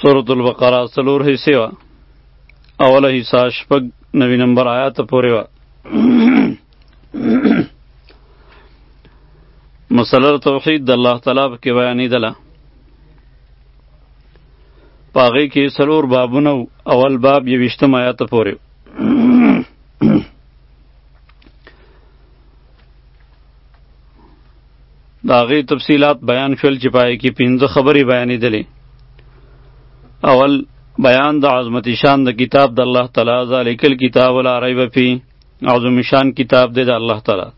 سورۃ البقرہ سلور حصے وا اوله حصہ شپږ نوی نمبر آیات پورې وا مسله توحید د الله تعالی په کې بیانې دله پاغې کې سلور بابونه اول باب یوشتم آیات پورې دا غي تفصيلات بیان شول چې پای کې پنځه خبرې بیانې دلې اول بیان د عظمت شان د کتاب د الله تعالی ذالک الكتاب ولا ریب فی عظم شان کتاب دی د الله تعالی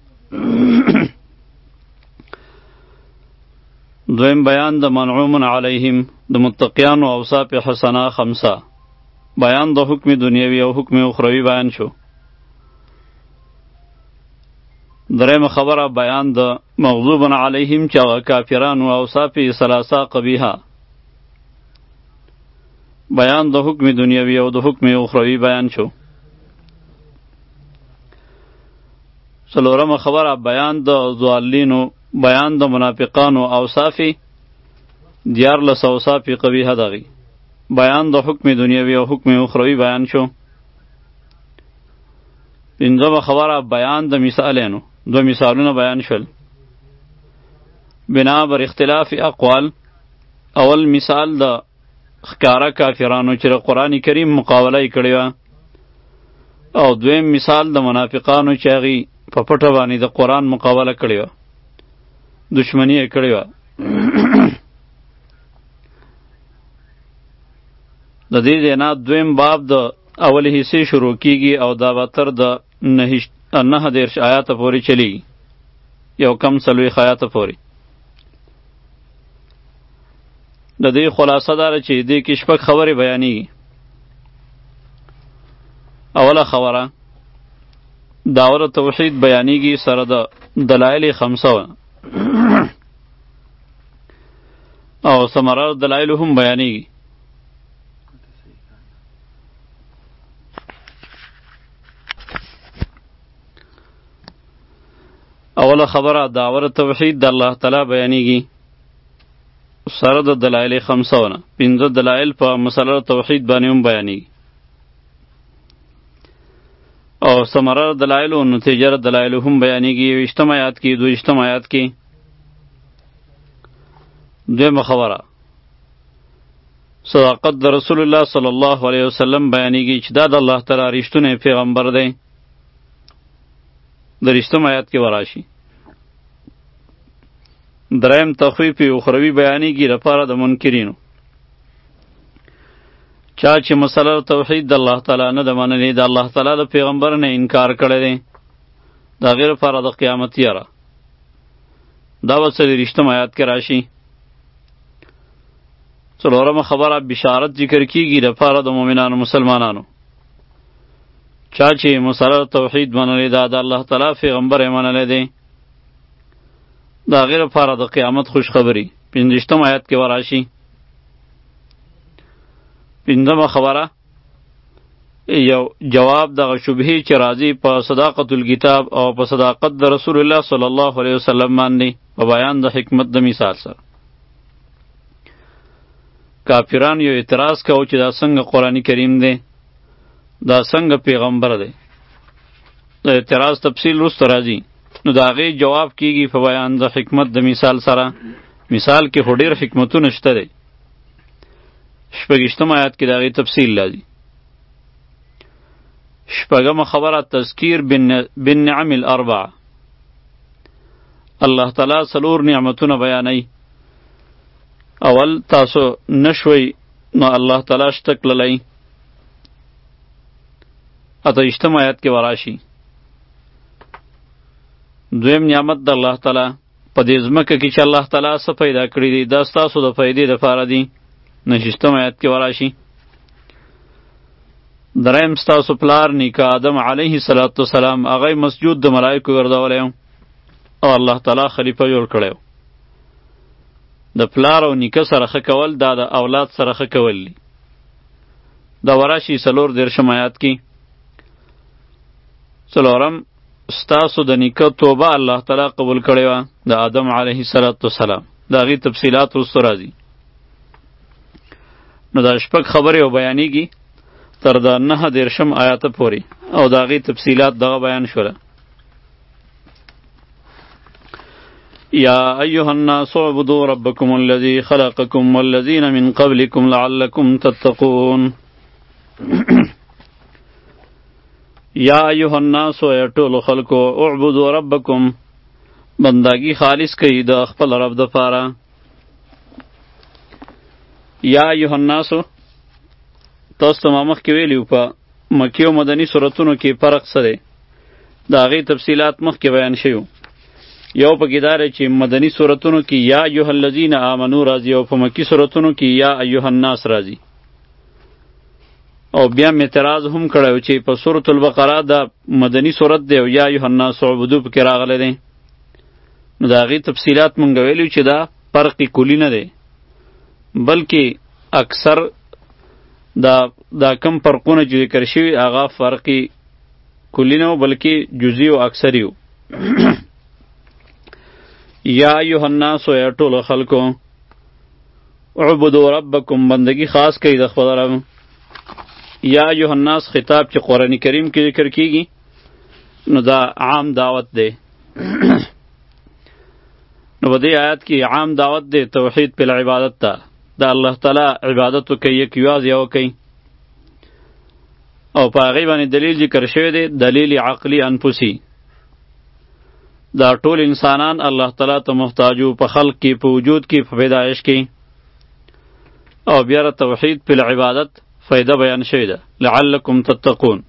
دویم بیان د منعوم علیهم د متقیانو اوصاف حسنه خمسه بیان د حکم دنیوي او حکم اخروی بیان شو دریم خبره بیان د مغضوبن علیهم چې هغه کافران او اوصاف یې ثلاثه قبیحه بیان د حکم دنیوي او د حکم اخروي بیان شو څلورمه خبره بیان د ضالینو بیان د منافقانو اوصافي دیارلس اوصافي قبیحه دغي بیان د حکم دنیوي او حکم اخروي بیان شو پنځمه خبره بیان د مثالینو دو مثالونه بیان شول بنا بر اختلاف اقوال اول مثال د خکاره کافرانو چې د قرآن کریم مقابله یې کړې وه او دویم مثال د منافقانو چې هغوی په پټه باندې د قرآن مقابله کړې وه دشمنی یې کړې وه د دې ځای نه دویم باب د اول حصے شروع کیږي او دا به تر د نهشت نه دیرش آیات پورې چلی یو کم سلوي آیات پورې د دې خلاصه دار چې دې کې شپږ خبرې بیانې اوله خبره داور توحید بیانېږي سره د دلایل خمسه او ثمرات دلایل هم بیانېږي اوله خبره داور توحید د الله تعالی بیانیږي سره د دلایل خمسونه پنځه دلایل په مسله توحید باندې هم بیانیږي او سمرر دلایل او نتیجر دلایل هم بیانیږي یو اجتماعات کې دوه اجتماعات کې دویمه خبره صداقت د رسول الله صلی الله علیه وسلم بیانېږي چې دا د الله تعالی رښتونی پیغمبر دی د رښتم آیات کې وراشي دریم تخویف اخروی بیانېږي لپاره د منکرینو چا چې مسله توحید د الله تعالی نه د منلې د الله تعالی د پیغمبر نه انکار کړی دی دا غیر لپاره د قیامت یاره دا وسه د رښتم آیات کې راشي څلورمه خبره بشارت ذکر کیږي د پاره د مؤمنانو مسلمانانو چا چې مسرر توحید منلی دا د الله تعالی پیغمبر یې منلی دی د هغې لپاره د قیامت خوشخبري پنځویشتم آیات کې به راشي پنځمه خبره یو جواب دغه شبهه چې راځي په صداقت الكتاب او په صداقت د رسول الله صلی الله علیه وسلم باندې په بیان د حکمت د مثال سره کافران یو اعتراض کاوه چې دا څنګه قرآن کریم دی دا څنګه پیغمبر دی د اعتراض تفصیل وروسته راځي نو د هغې جواب کیږي په بیان د حکمت د مثال سره مثال کې خو ډېر حکمتونه شته دی شپږشتم آیات کې داغي تفصیل لري شپږم خبره تذکیر بن نعم الاربع الله تعالی سلور نعمتونه بیانوي اول تاسو نشوي نو الله تعالی شتک للی اته اشتم آیات کې وراشي دویم نعمت د الله تعالی په دې ځمکه کې چې الله تعالی څه پیدا کړي دي دا ستاسو د فایدې لپاره دي نو شیشتم آیات کې وراشي دریم ستاسو پلار نیکه آدم علیه صلات وسلام هغه مسجود د ملایکو ګرځولی او الله تعالی خلیفه جوړ کړی د پلار او نیکه سره ښه کول دا د اولاد سره ښه کول دي دا وراشي څلور دېرشم آیات کې څلورم ستاسو د نیکه توبه الله تعالی قبول کړی و د آدم علیه السلام د هغې تفصیلات وروسته راځي نو دا شپږ خبرې او بیانېږي تر د نهه دېرشم آیاته پورې او د هغې تفصیلات دغه بیان شوله یا ایها الناس اعبدوا ربکم الذی خلقکم والذین من قبلکم لعلکم تتقون یا ایها الناس ای ټول خلکو اعبدوا ربکم بندگی خالص کړئ د خپل رب د پاره یا ایها الناس تاسو ته مخ کې ویلیو په مکی او مدنی سوراتونو کې فرق سره دا غي تفصيلات مخ کې بیان شیو یو په کې دار چې مدنی سوراتونو کې یا ایها الذین آمنو راځي او په مکی سوراتونو کې یا ایها الناس راځي او بیا مې اعتراض هم کړی چې په سورۃ البقره د مدني سورۃ دی او یا ایه الناس عبدو پکې راغلی دی نو د هغې تفصیلات مونږ ویلو چې دا فرق کلی نه دی بلکې اکثر دا دا کم فرقونه چې ذکر شوي هغه فرق کلی نه بلکې جزئی او اکثری وو یا ایه الناس یا ټولو خلکو عبدو ربکم بندگی خاص کوي د خپل رب یا ایه الناس خطاب چې قران کریم کې ذکر کیږي نو دا عام دعوت دی نو په دې آیات کې عام دعوت دی توحید په عبادت ته دا الله تعالی عبادت کوي یک یواز یو کوي او په هغه باندې دلیل ذکر شوی دی دلیل عقلی انفسی دا ټول انسانان الله تعالی ته محتاج وو په خلق کې په وجود کې په پیدایش کې او بیا را توحید په عبادت فایده بیان شوی ده لعلکم تتقون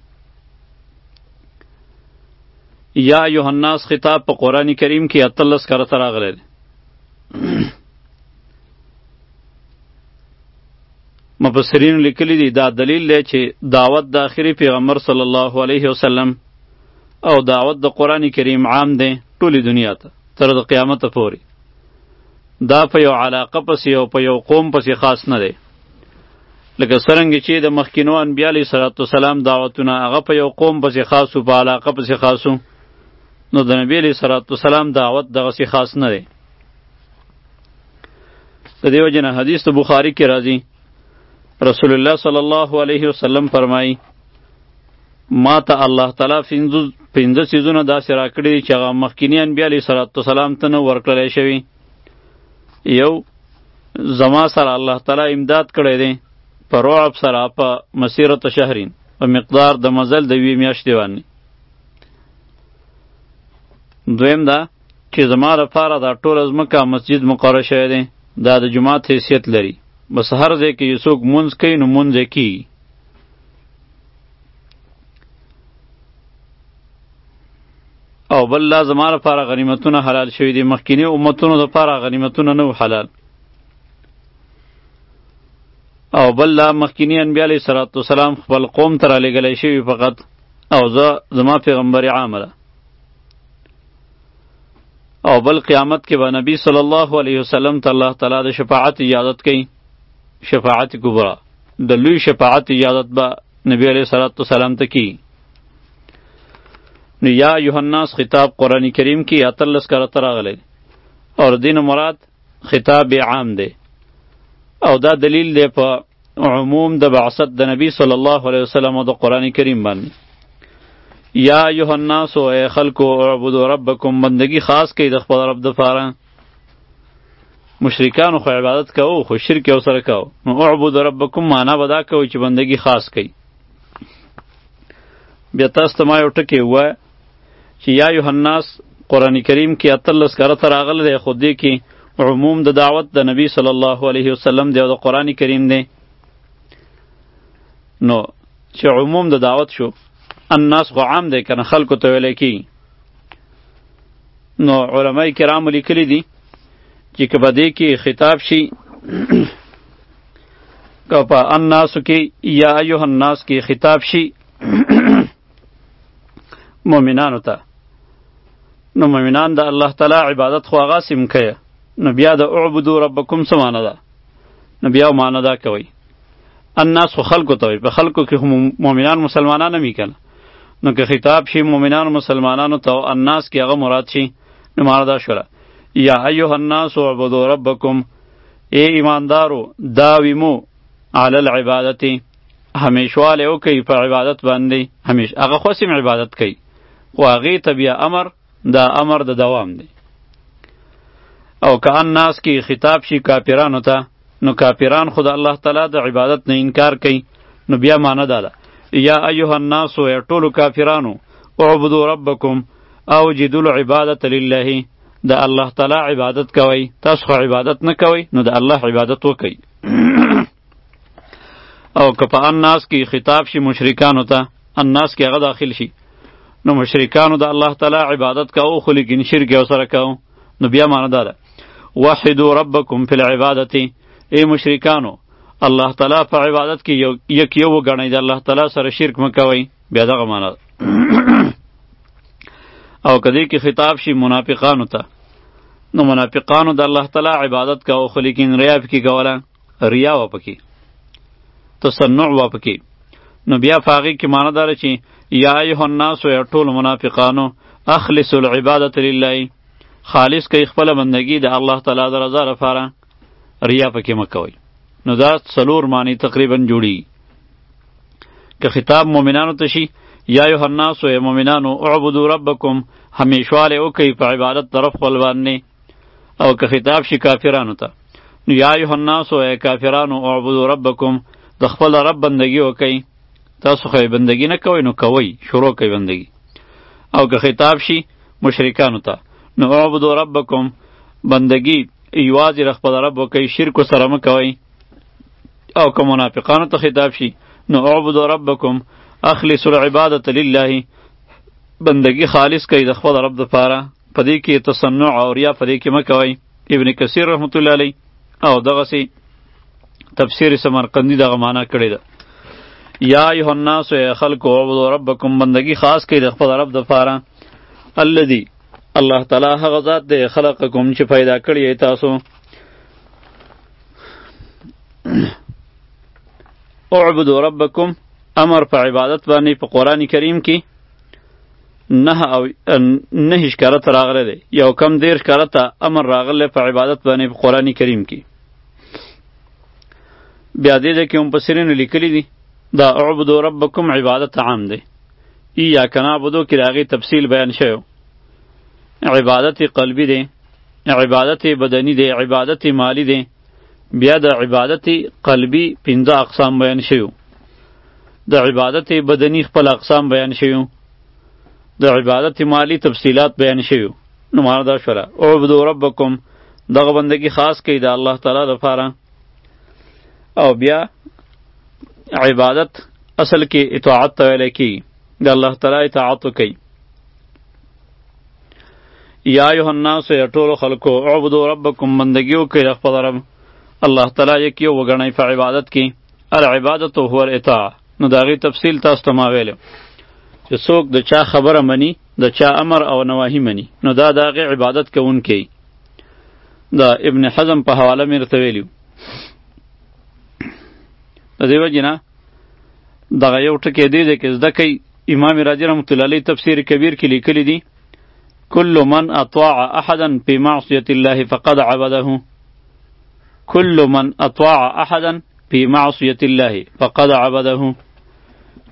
یا ایها الناس خطاب په قران کریم کې اتلس کرته راغلی دی مفسرین لیکلی دی دا دلیل دی چې دعوت د آخري پیغمبر صلی الله علیه وسلم او دعوت د قران کریم عام دی ټولې دنیا ته تر د قیامت پورې دا په یو علاقه پسې او په یو قوم پسې خاص نه دی لکه څرنګه چې د مخکینو انبیا علیه صلات وسلام دعوتونه هغه په یو قوم پسې خاص او په علاقه پسې خاص نو د نبی علیه صلات وسلام دعوت دغسې خاص نه دی د دې وجه نه حدیث د بخاري کې راځي رسول الله صلی الله علیه وسلم فرمایي ما ته الله تعالی فنځو پنځه سیزونه داسې راکړي چې هغه مخکینی انبیا علیه صلوات و سلام ته نه ورکړل شوی یو زما سره الله تعالی امداد کړی دی په رعب سره په مسیرت شهرین په مقدار د مزل د وی میاشتې باندې دویم دا چې زما لپاره دا ټول ځمکه مسجد مقرر شوی دی دا د جماعت حیثیت لري بس هر ځای کې یو څوک مونځ کوي نو مونځ یې کیږي او بل لا زما لپاره غنیمتونه حلال شوي دي مخکینی امتونو لپاره غنیمتونه نه حلال او بل لا مخکینی انبیاء علیه صلوات و سلام خپل قوم ته رالیږلی شوي فقط او زه زما پیغمبر عام ده او بل قیامت کې به نبی صلی الله علیه وسلم ته الله تعالی د شفاعت اجازت کوي شفاعت کبرا د لوی شفاعت اجازت به نبی علیه الصلاۃ والسلام ته کی نو یا یوحناس خطاب قرآن کریم کې اتلس کرته راغلی اور دین مراد خطاب عام دی او دا دلیل دی په عموم د بعثت د نبی صلی الله علیه وسلم او د قرآن کریم باندې یا ایها الناس ای خلکو اعبدوا ربکم بندگی خاص کړئ د خپل رب دپاره مشرکانو خو عبادت کوو خو شرک یو سره کوو نو اعبد ربکم معنا به دا کوو چې بندگی خاص کوي بیا تاسو ته ما یو ټکی ووایه چې یا یوهناس قرآن کریم کې اتلس کاره ته راغلی دی خو دې کې عموم د دعوت د نبی صلی الله علیه وسلم دی او د قرآن کریم دی نو چې عموم د دعوت شو الناس خو عام دی کنه خلکو ته ویلی کېږي نو علما کرام لیکلي دي چې که په دې کې خطاب شي که په الناس کې یا ایه الناس کې خطاب شي مؤمنانو ته نو مؤمنان د الله تعالی عبادت خو هغه سم کوي نو بیا د اعبدو ربکم څه معنی ده نو بیا معنی ده کوي الناس خو خلکو ته وي په خلکو کې هم مؤمنان مسلمانان هم کنه نو که خطاب شي مؤمنانو مسلمانانو ته او الناس کې هغه مراد شي نو معنا دا شوله یا ایها الناس اعبدوا ربکم ای ایماندارو دا ویمو علی العبادت همیشواله او کوي په عبادت باندې همیش هغه خو سم عبادت کوي خو هغه ته بیا امر دا امر د دوام دی او که ان ناس کې خطاب شي کافرانو ته نو کافران خود الله تعالی د عبادت نه انکار کوي نو بیا معنی دا ده یا ایها الناس یا ټولو کافرانو اعبدو ربکم او جدو العبادت لله د الله تعالی عبادت کوي تاسو عبادت نه کوي نو د الله عبادت وکړئ او که په الناس کې خطاب شي مشرکانو ته الناس کې هغه داخل شي نو مشرکانو د الله تعالی عبادت کاوه خو لیکن شرک یې سره کاوه نو بیا معنی دا ده وحدو ربکم فی العبادت ای مشرکانو الله تعالی په عبادت کې یو یک یو غنی د الله تعالی سره شرک مکوئ بیا دغه معنی او کدی کې خطاب شي منافقانو ته نو منافقانو د الله تعالی عبادت کاوه خو لیکن ریا پکې کوله ریا و پکې تصنع و پکې نو بیا فاغی کې معنی دار چې یا ایه الناس یا ټول منافقانو اخلص العبادت لله خالص کوي خپل بندگی د الله تعالی د رضا لپاره ریا پکې مکوي نو دا څلور معنی تقریبا جوړي که خطاب مؤمنانو ته شي یا ایه الناس یا مؤمنانو اعبدوا ربکم همیشواله وکي په عبادت طرف خپل باندې او که خطاب شي کافرانو ته نو یا ایه الناس او کافرانو اعبدوا ربکم د خپل رب بندگی وکئ تاسو خو بندگی نه کوئ نو کوئ شروع کوئ بندگی او که خطاب شي مشرکانو ته نو اعبدوا ربکم بندگی یوازې د خپل رب وکئ شرک سره مه کوئ او که منافقانو ته خطاب شي نو اعبدوا ربکم اخلصوا العبادة لله بندگی خالص کړئ د خپل رب دپاره په دې کې تصنع او ریا په دې کې مکوي ابن کثیر رحمت الله علی او دغه سي تفسیر سمرقندی دغه معنا کړی ده یا ایه الناس ای خلق عبدوا ربکم بندگی خاص کړئ د خپل رب د پاره الذي الله تعالی هغه ذات دی خلقکم چې پیدا کړی تاسو اعبدوا ربکم امر په عبادت باندې په قران کریم کې نه او نه ښکاره ته راغلی دی یو کم دیر ښکاره ته امر راغلی په عبادت باندې په قرآن کریم کې بیا دې ځای کې هم مفسرینو لیکلي دي دا اعبدو ربکم عبادت عام دی ایاک نعبدو کې د هغې تفصیل بیان شوی عبادت قلبي دی عبادت بدني دی عبادت مالی دی بیا د عبادت قلبي پنځه اقسام بیان شوی د عبادت بدنی خپل اقسام بیان شوی د عبادت مالی تفصیلات بیان شوی نو معنا دا شوله اعبدوا ربکم دغه بندگی خاص کړئ د الله تعالی لپاره او بیا عبادت اصل کې اطاعت ته ویل کی د الله تعالی اطاعت کوي یا ایها الناس یا ټول خلکو اعبدوا ربکم بندگی وکړئ خپل رب الله تعالی یې کیو وګڼئ په عبادت کې العبادت هو الاطاعه نو دا غي تفصیل تاسو ته ما ویل چې څوک د چا خبره مني د چا امر او نواهی مني نو دا د غي عبادت کوونکی دا ابن حزم په حواله مې رته ویلو د دیو جنا دغه یو ټکی دی چې زده کوي امام راضي رحمت الله علیه تفسیر کبیر کې لیکلی دی کل من اطاع احدا فی معصیت الله فقد عبده کل من اطاع احدا فی معصیت الله فقد عبده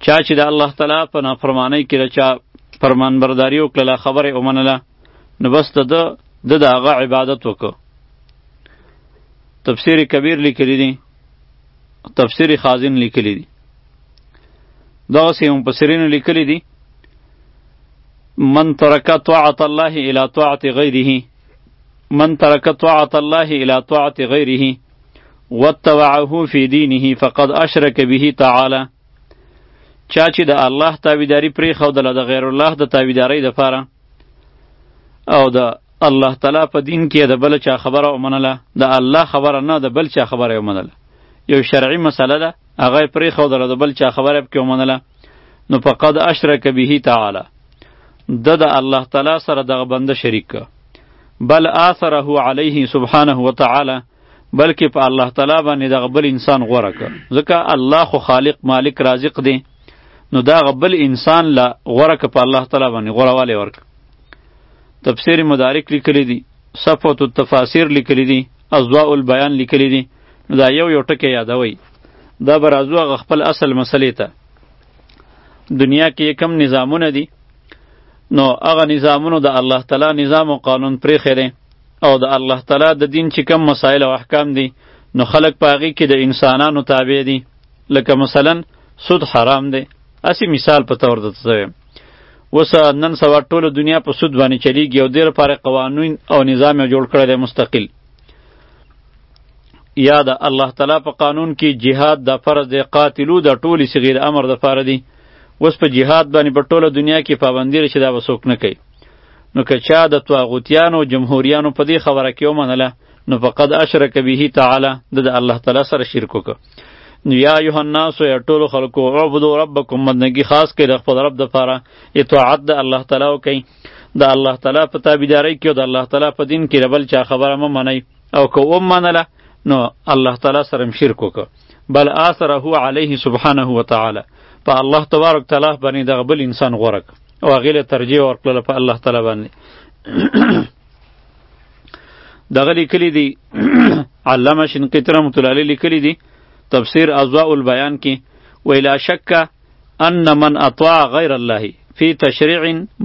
چا چې د الله تعالی په نافرمانی کې رچا فرمان برداری او کله خبره ومنله نو بس د د دغه عبادت وکړه تفسیر کبیر لیکلی دی تفسیر خازن لیکلی دی دغه سیم په سرینو لیکلی دی من ترک طاعت الله الی طاعت غیره من ترک طاعت الله الى طاعت غیره واتبعه فی دینه فقد اشرک به تعالی چا چې د الله تابعداري پرې خودله د غیر الله د تابعدارۍ دپاره او د الله تعالی په دین کې د بل چا خبره ومنله د الله خبره نه د بل چا خبره ومنله یو شرعي مسله ده هغه پرې خودله د بل چا خبره پکې ومنله نو فقد اشرک به تعالی د د الله تعالی سره دغه بنده شریک که بل آثره علیه سبحانه وتعالی بلکې په الله تعالی باندې دغه بل انسان غوره که ځکه الله خو خالق مالک رازق دی نو دا غبل انسان لا غوره که په الله تعالی باندې غوره والی ورک تفسیر مدارک لیکلی دی صفوت التفاسیر لیکلی دی ازواء البیان لیکلی دی دا یو یو ټکی یادوي دا برازو غ خپل اصل مسلې ته دنیا کې کم نظامونه دي نو هغه نظامونو د الله تعالی نظام او قانون پرې خره او د الله تعالی د دین چې کم مسائل او احکام دي نو خلق پاغي کې د انسانانو تابع دي لکه مثلا سود حرام دی اسی مثال په تور دته زویم وس نن سوا ټوله دنیا په سود باندې چلیږي او دیر پر قوانین او نظام جوړ کړی دی مستقل یاد الله تعالی په قانون کې جهاد د فرض دی قاتلو د ټولي صغیر امر د فار دی اوس په جهاد باندې په ټوله دنیا کې پابندی رشي دا وسوک نه کوي نو که چا د طاغوتیانو جمهوریانو په دې خبره کې ومنله نو فقد اشرک به تعالی د الله تعالی سره شرک وکړه نو یا ایه الناس یا ټول خلکو عبدو ربکم مدنګي خاص کې د خپل رب د پاره اطاعت د الله تعالی وکړي د الله تعالی په تابعداري کې او د الله تعالی په دین کې ربل چا خبره مه منئ او که ومنله نو الله تعالی سره هم شرک وکړ بل آثره علیه سبحانه وتعالی په الله تبارک تعالی باندې دغه بل انسان غوره کړ او هغې له ترجیح ورکړله په الله تعالی باندې دغه لیکلی دی علامه شنقیطي رحمتالله علیه لیکلی دی تفسیر اضواء البیان کې ویلا شکه ان من اطاع غیر الله فی تشریع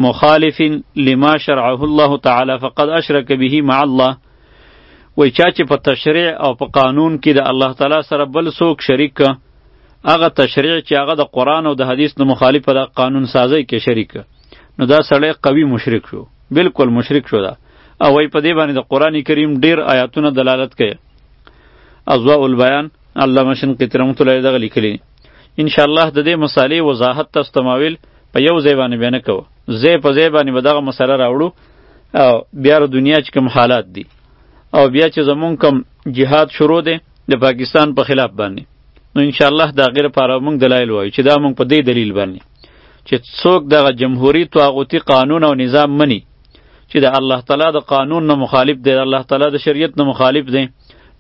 مخالف لما شرعه الله تعالی فقد اشرک به مع الله وای چا چې په تشریع او په قانون کې د الله تعالی سره بل څوک شریک که هغه تشریع چې هغه د قرآن او د حدیث نه مخالف په د قانون سازۍ کې شریک که نو دا سړی قوي مشرک شو بالکل مشرک شو دا او وای په دې باندې د قرآن کریم ډیر آیاتونه دلالت کوي اضواء البیان علامه شنقیطي رحمت الله دغه لیکلي ان شاء الله د دې مسالې وضاحت تاسو ته ماویل په یو ځای باندې بیا نه کوو ځای په ځای باندې به دغه مسله راوړو او بیا د دنیا چې کوم حالات دي او بیا چې زمونږ کوم جهاد شروع دی د پاکستان په خلاف باندې نو ان شاء الله دا غیر لپاره مونږ دلایل وایو چې دا مونږ په دې دلیل باندې چې څوک دغه جمهوری طاغوتی قانون او نظام مني چې د الله تعالی د قانون نه مخالف دی د الله تعالی د شریعت نه مخالف دی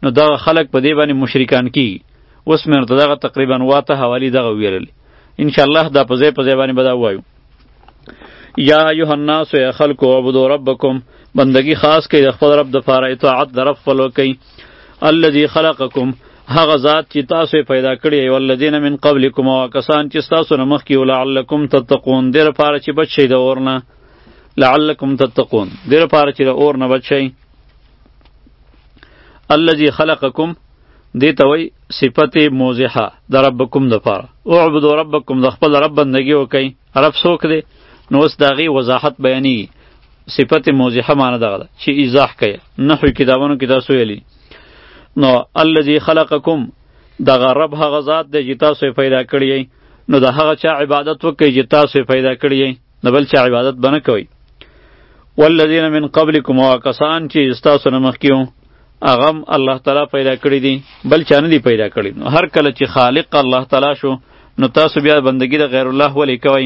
نو دغه خلق په دې باندې مشرکان کیږي اوس مې ورته دغه تقریبا واته حوالی دغه ویلل ان شاء الله دا په ځای په ځای باندې به دا وایو یا ایها الناس یا خلق عبدو ربکم بندگی خاص کړئ د خپل رب د پاره اطاعت د رب خپل وکړئ الذي خلقکم هغه ذات چې تاسو پیدا کړی او الذین من قبلکم او کسان چې تاسو نه مخکې ولعلکم تتقون دیر پاره چې بچی د اورنه لعلکم تتقون دیر پاره چې د اورنه بچی الذي خلقکم دې ته وای صفت موضحه د ربکم د پاره او عبد ربکم د خپل رب بندگی وکي رب څوک دی نو اوس داغي وضاحت بیانی صفت موضحه معنی دغه ده چې ایزاح کوي نحو کتابونو کې تاسو ویلي نو الذي خلقکم دغه رب هغه ذات دی چې تاسو پیدا کړی نو د هغه چا عبادت وکړئ چې تاسو پیدا کړی نه بل چا عبادت به نه کوئ والذین من قبلکم هغه کسان چې ستاسو نه مخکې وو هغه الله تعالی پیدا کړي دي بل چا نه دي پیدا کړي نو هر کله چې خالق الله تعالی شو نو تاسو بیا بندگی د غیر الله ولې کوئ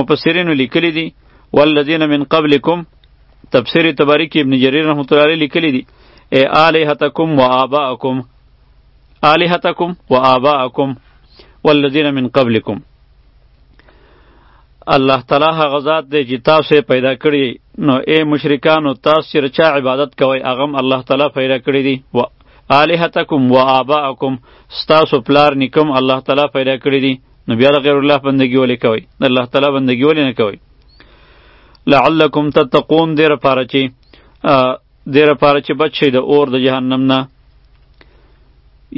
مفسرینو لیکلی دي والذین من قبلکم تفسیر تبری کې ابن جریر رحمت الله علیه لیکلی دي ای الہتکم و آباءکم الہتکم و آباءکم والذین من قبلکم الله تعالی هغه ذات دی چې تاسو پیدا کړی نو اے مشرکانو تاسو چې چا عبادت کوئ هغه الله تعالی پیدا کړی دی و الہتکم و آباءکم تاسو پلار نکم الله تعالی پیدا کړی دی نو بیا غیر الله بندگی ولې کوئ الله تعالی بندگی ولې نه کوئ لعلکم تتقون دیر پاره چې دې لپاره چې بچ شئ د اور د جهنم نه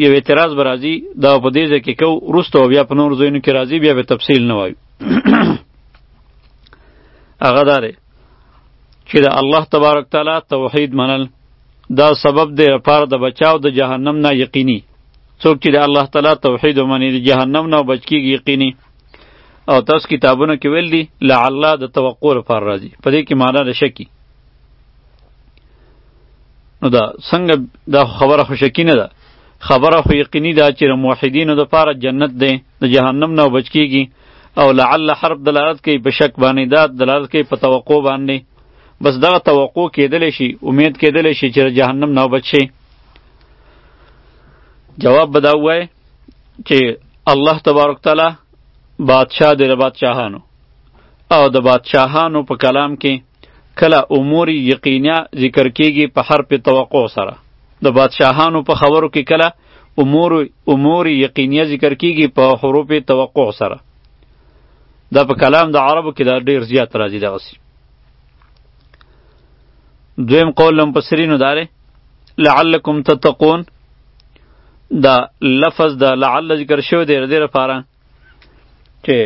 یو اعتراض به راځي دا په دې ځای کې کو وروسته او بیا په نورو ځایونو کې راځي بیا به تفصیل نه وایو هغه دا دی چې د الله تبارک تعالی توحید منل دا سبب دی لپاره د بچاو د جهنم نه یقیني څوک چې د الله تعالی توحید ومني د جهنم نه بچ کیږي یقیني او تاسو کتابونو کې ویل دي لعل د توقع لپاره راځي په دې کې معنی د شکی نو دا څنګه دا خبره خو شکی نه ده خبره خو یقیني ده چې د موحدینو دپاره جنت دی د جهنم نه بچ کیږي او لعل حرف دلالت کوي په شک باندې دا دلالت کوي په توقع باندې بس دغه توقع کېدلی شي امید کېدلی شي چې د جهنم نه بچ شي جواب به دا ووایي چې الله تبارک تعالی بادشاه دی د بادشاهانو او د بادشاهانو په کلام کې کله امور یقینیا ذکر کیږي په حرف توقع سره د بادشاهانو په خبرو کې کله امور امور یقینیا ذکر کیږي په حروف توقع سره دا په کلام د عربو کې دا ډیر زیات راځي دغه سی دویم قول لم پسرینو داره لعلکم تتقون دا لفظ دا لعل ذکر شو دی ردی لپاره چې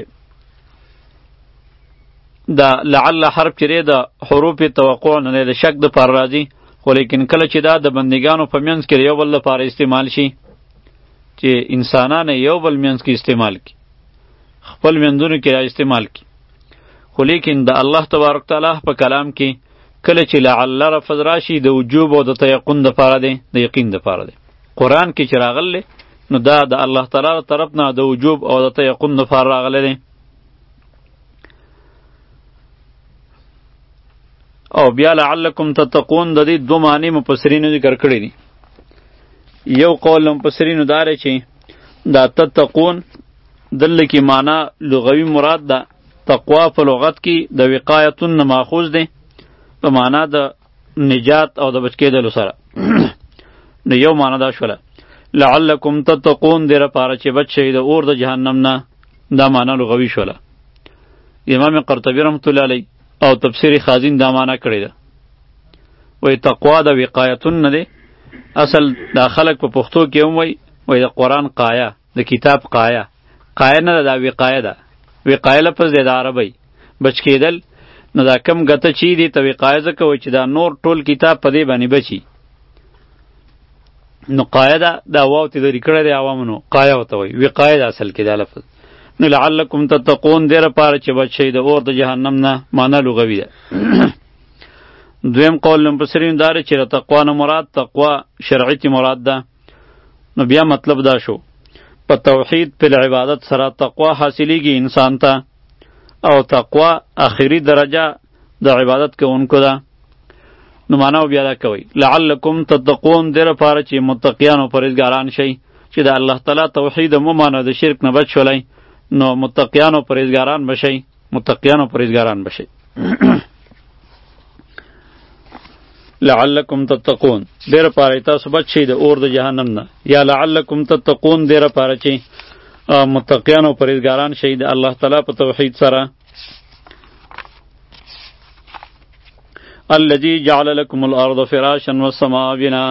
دا لعل حرف چې د حروف توقع نه دی د شک د پر راځي خو لیکن کله چې دا د بندګانو په منځ کې یو بل لپاره استعمال شي چې انسانان یو بل منځ کې استعمال کی خپل منځونو کې را استعمال کی خو لیکن د الله تبارک تعالی په کلام کې کله چې لعل رفض راشي د وجوب او د تیقن د پاره دی د یقین د پاره دی قرآن کې چې راغلی نو دا د الله تعالی له طرف نه د وجوب او د تیقن لپاره راغلی دی او بیا لعلکم تتقون د دې دوه معنی مفسرینو ذکر کړی دي یو قول مفسرینو دار چې دا تتقون دل کی معنی لغوي مراد ده تقوا په لغت کې د وقایتون ماخوذ ده په معنی د نجات او د بچ کېدلو سره نو یو معنا دا شوله لعلکم تتقون دې لپاره چې بچ شئ د اور د جهنم نه دا معنا لغوي شوله امام قرطبي رحمت الله علیه او تفسیر خازین دا معنا کړې ده وای تقوا د وقایتون نه دی اصل دا خلق په پښتو کې هم وای وای د قرآن قایه د کتاب قایه قایه نه دا وقایه ده وقایه لپس د عربی بچ کېدل نو دا کم ګته چی دی ته وقایه ځکه وای چې دا نور ټول کتاب په دې باندې بچي نو قاعده دا واو ته لري کړه دی عوامونو قایه وته وای وقایه اصل کې دا لفظ نو لعلکم تتقون دیر پاره چې بچی د اور د جهنم نه معنا لغوی ده دویم قول لمپسرین داره چې تقوا نه مراد تقوا شرعی مراد ده نو بیا مطلب دا شو په توحید په عبادت سره تقوا حاصلیږي انسان ته او تقوا اخیری درجه د عبادت کوونکو ده نو معنا بیا دا کوي لعلکم تتقون د لپاره چې متقیان او پرهیزګاران شئ چې د الله تعالی توحید مو مانه د شرک نه بچ شولای نو متقیان او پرهیزګاران بشئ متقیان او پرهیزګاران بشئ لعلکم تتقون دیر پاره تاسو بچ شئ د اور د جهنم نه یا لعلکم تتقون دیر پاره چې متقیان او پرهیزګاران شئ د الله تعالی په توحید سره الذي جعل لكم الارض فراشا والسماء بناء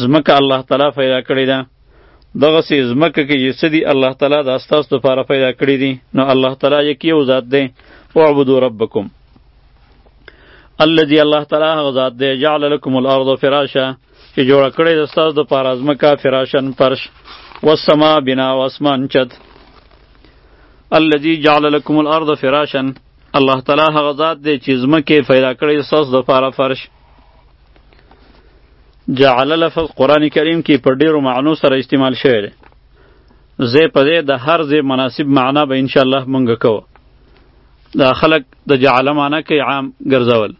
ځمکه الله تعالی پیدا کړې ده دغه سي ځمکه کې چې سدي الله تعالی د استاس لپاره پیدا کړې دي نو الله تعالی یکی یو ذات دی اعبدوا ربکم الذي الله تعالی هغه ذات دی جعل لكم الارض فراشا چې جوړ کړی د استاس د پاره ځمکه فراشن فرش والسما بنا واسمان چت الذي جعل لكم الارض فراشا الله تعالی هغه ذات دی چې ځمکه پیدا کړی د استاس د پاره فرش جعل لفظ قران کریم کې په ډیرو معنو سره استعمال شوی دی زه په دې د هر زی مناسب معنا به ان شاء الله مونږ کوو دا خلق د جعل معنا کې عام ګرځول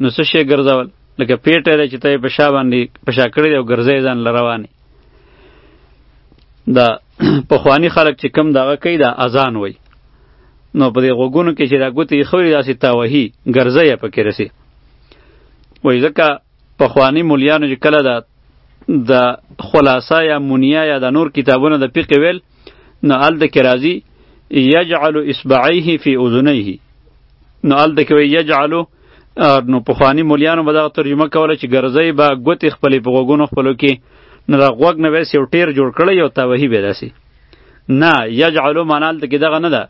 نو څه شی ګرځول لکه پیټه لري چې ته په شا باندې په شا کړی دی او ګرځې ځان لرواني دا پخوانی خلق چې کم دغه کوي دا اذان وای نو په دې غوګونو کې چې دا ګوتې خوري داسې تاوهي ګرځي پکې رسی وای ځکه پخوانی مولیانو چې کله دا د خلاصه یا منیا یا د نور کتابونه د فقه ویل نو ال د کې راځي یجعل اصبعیه فی اذنیه نو ال د کې وی یجعل نو پخوانی مولیانو به دغه ترجمه کوله چې ګرځی به ګوتې خپلې په غوږونو خپلو کې نو د غوږ نه به یې یو ټیر جوړ کړی یو توهی به داسې نه یجعلو معنا هلته کې دغه نه ده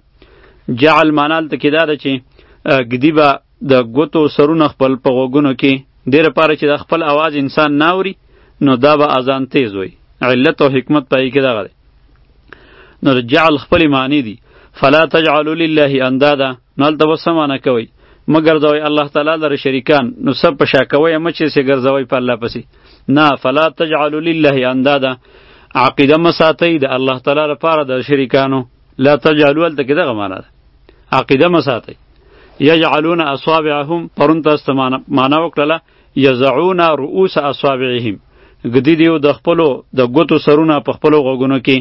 جعل معنا هلته کې دا ده چې ګدی به د ګوتو سرونه خپل په غوږونو کې دې لپاره چې د خپل اواز انسان نه اوري نو دا به اذان تیز وي علت او حکمت پای کې دغه دی نو جعل خپل معنی دي فلا تجعلوا لله اندادا نو هلته به څه معنی کوئ مه ګرځوئ الله تعالی لره شریکان نو څه په شا کوئ مه چې څه ګرځوئ په الله پسې نه فلا تجعلوا لله اندادا عقیده مه ساتئ د الله تعالی لپاره د شریکانو لا تجعلوا هلته کې دغه معنا ده عقیده مه ساتئ یجعلون اصابعهم پرون تاسو ته معنا وکړله یزعون رؤوس اصابعهم ږدي دیو د خپلو د ګوتو سرونه په خپلو غوږونو کې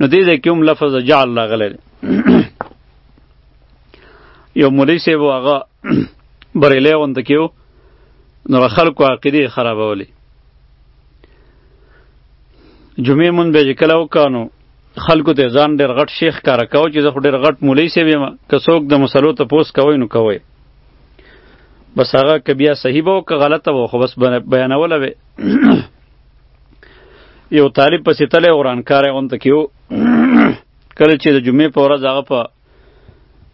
نو دې ځای کې هم لفظ جعل راغلی دی یو مولوي صاحب و هغه بریلی غونده کې و نو خلکو عقیدې خرابولې جمعې مونږ به چې کله وکړو خلکو ته ځان ډېر غټ شیخ ښکاره کوه چې زه خو ډېر غټ مولوي صاحب یم که څوک د مسلو تپوس کوی نو کوی بس هغه که بیا صحیح به و که غلطه به خو بس بیانوله به یو طالب پسې تلی ورانکاری غونته کې و کله چې د جمعې په ورځ هغه په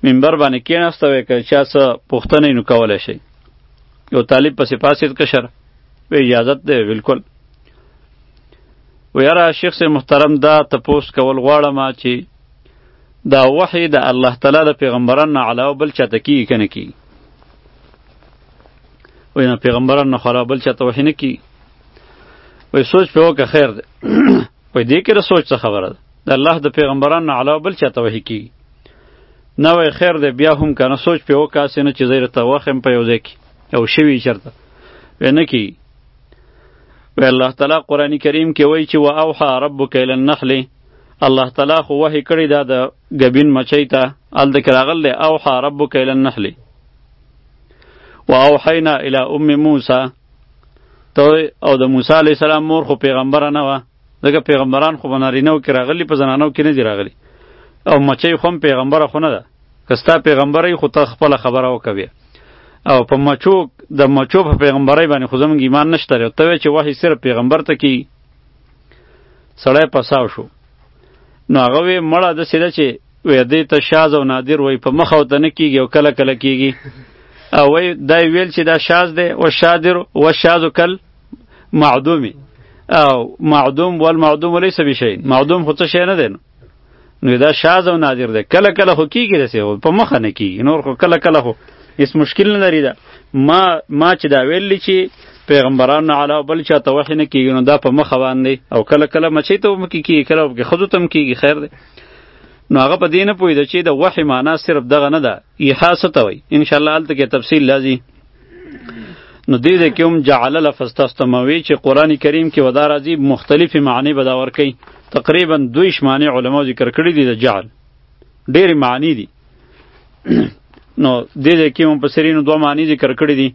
منبر باندې کېناسته وی که چا څه پوښتنه نو کولای شي یو طالب پسې پاسید کشر به اجازه ده بالکل ویرا شیخ سے محترم دا تپوس کول غواړم چې دا وحی د الله تعالی د پیغمبران نه علاوه بل چاته کی کنه کی وینا پیغمبران نه خراب بل چاته وحی نه کی وای سوچ په وکه خیر ده په دې کې د سوچ څه خبره ده د الله د پیغمبرانو نه علاوه بل چاته وحی کیږي نه وای خیر دی بیا هم کنه سوچ په وکاسې نه چې زیرته وخم په یو ځای کې او شوی چرته ونه کی وی الله تعالی قرآن کریم کې وای چې وا اوحا ربک الی النحل الله تعالی خو وحی کړی دا د غبین مچی ته ال د کراغل له اوحا ربک الی النحل وا اوحینا الی ام موسی ته او د موسی علی السلام مور خو پیغمبر نه و دغه پیغمبران خو بنارینو کې راغلي په زنانو کې نه دی راغلي او مچي خو پیغمبر خو نه ده کستا پیغمبري خو ته خپل خبره وکوي او په مچو د مچو په پیغمبري باندې خو زمونږ ایمان نشته ته چې وحي صرف پیغمبر ته کی سړی پساو شو نو هغه وی مړه د سیده چې وې دې ته شاز او نادر وای په مخ او ته نه کیږي او کله کله کیږي او وای دا ویل چې دا شاز دی او شادر او شاز کل معدومی او معدوم ول معدوم ليس بشي معدوم خو څه شي نه دی نو دا شاز او نادر دی کله کله خو کیږي رسې په مخ نه کیږي نور خو کله کله خو هیڅ مشکل نه لري دا ما ما چې دا ویل چې پیغمبرانو علا بل چا ته وحی نه کیږي نو دا په مخه باندې او کله کله مچې ته هم کیږي کله په خزو تم کیږي خیر دی نو هغه په دې نه پوهېده چې د وحی معنا صرف دغه نه ده ایحا څه ته وایي انشاءالله هلته کې تفصیل لازي نو دې ځای کې هم جعل لفظ تاسو ته موي چې قرآن کریم کې ودا راځي مختلفې معنی به دا ورکوي تقریبا دویش معنی علماو ذکر کړي دي د جعل ډېرې معنی دي نو دې ځای کې مفسرینو دوه معنی ذکر کړي دي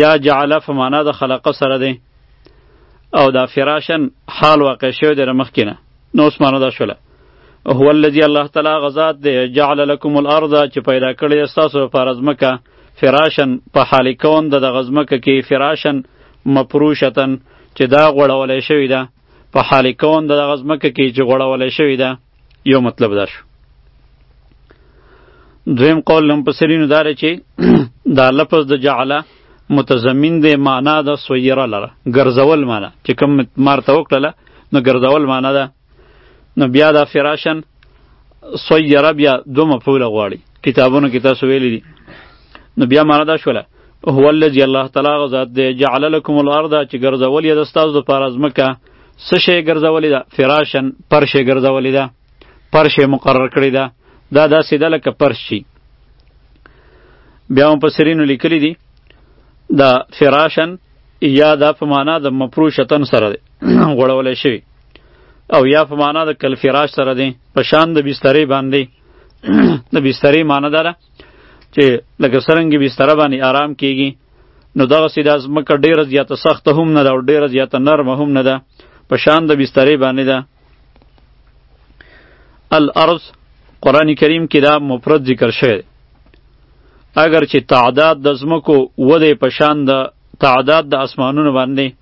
یا جعله په معنا د خلقه سره دی او دا فراشن حال واقع شوی دی مخکې نه نو اوس معنا دا شوله هو الذي الله تعالی غزاد دی جعل لكم الارض چې پیدا کړی تاسو په ازمکه فراشن په حال کون د غزمکه کې فراشن مفروشتن چې دا غړولې شوی ده په حال کون د دغه ځمکه کې چې غوړولی شوې ده یو مطلب دا شو دویم قول هم په سرینو دا دی چې دا لفظ د جعله متضمن دی معنا د سویره لره ګرځول معنا چې کوم مار ته وکړله نو ګرځول معنا ده نو بیا دا فراشن صیره بیا دو مفعوله غواړي کتابونو کې تاسو ویلي دي نو بیا معنا دا شوله هو الذي الله تعالی غ ذات دی جعل لكم الارض چې ګرځولې د ستاسو د پاره ځمکه څه شی ګرځولې ده فراشن پر شی ګرځولې ده پر شی مقرر کړې ده دا داسې ده لکه پر شي بیا هم په سرینو لیکلي دي دا فراشن یا دا په معنا د مفروشتن سره دی غوړولی شوی او یا په معنا د کل فراش سره دی په شان د بسترې باندې د بسترې معنا داره چې لکه سرنګ بستر باندې آرام کیږي نو دغه سیدا زمکه ډیره زیاته سخته هم نه ده او ډیره زیاته نرمه هم نه ده په شان د بسترې باندې ده الارض قرآن کریم کې دا مفرد ذکر شوی اگر چې تعداد د زمکو وده په شان د تعداد د اسمانونو باندې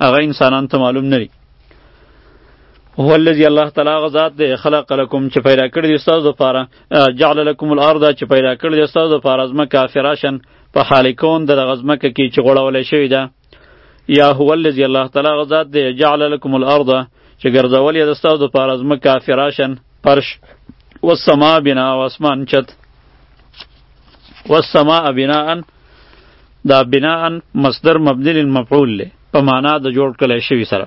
هغه انسانان ته معلوم نه دي هو الذي الله تعالی غزاد دی خلق لكم چې پیدا کړی دی تاسو لپاره جعل لكم الارض چې پیدا کړی دی تاسو لپاره ازمه کافراشن په حال کون د غزمه کې چې غړول شوی ده یا هو الذي الله تعالی غزاد دی جعل لكم الارض چې ګرځول یې د تاسو لپاره ازمه کافراشن پرش والسما بنا واسمان چت والسما بناء دا بناء مصدر مبني للمفعول له په معنا د جوړ کله شوی سره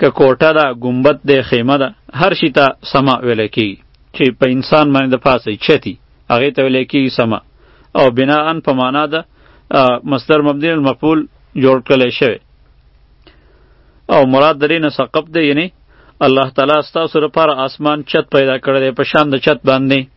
که کوټه ده ګمبت ده خیمه ده هر شي ته سما ویل کی چې په انسان باندې د پاسه چتی هغه ته ویل کی سما او بناء په معنا ده مصدر مبني للمفعول جوړ کله شوی او مراد درې نه سقب ده یعنی الله تعالی ستاسو لپاره آسمان چت پیدا کړی دی په شان د چت باندې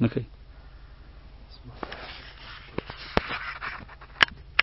نه کوي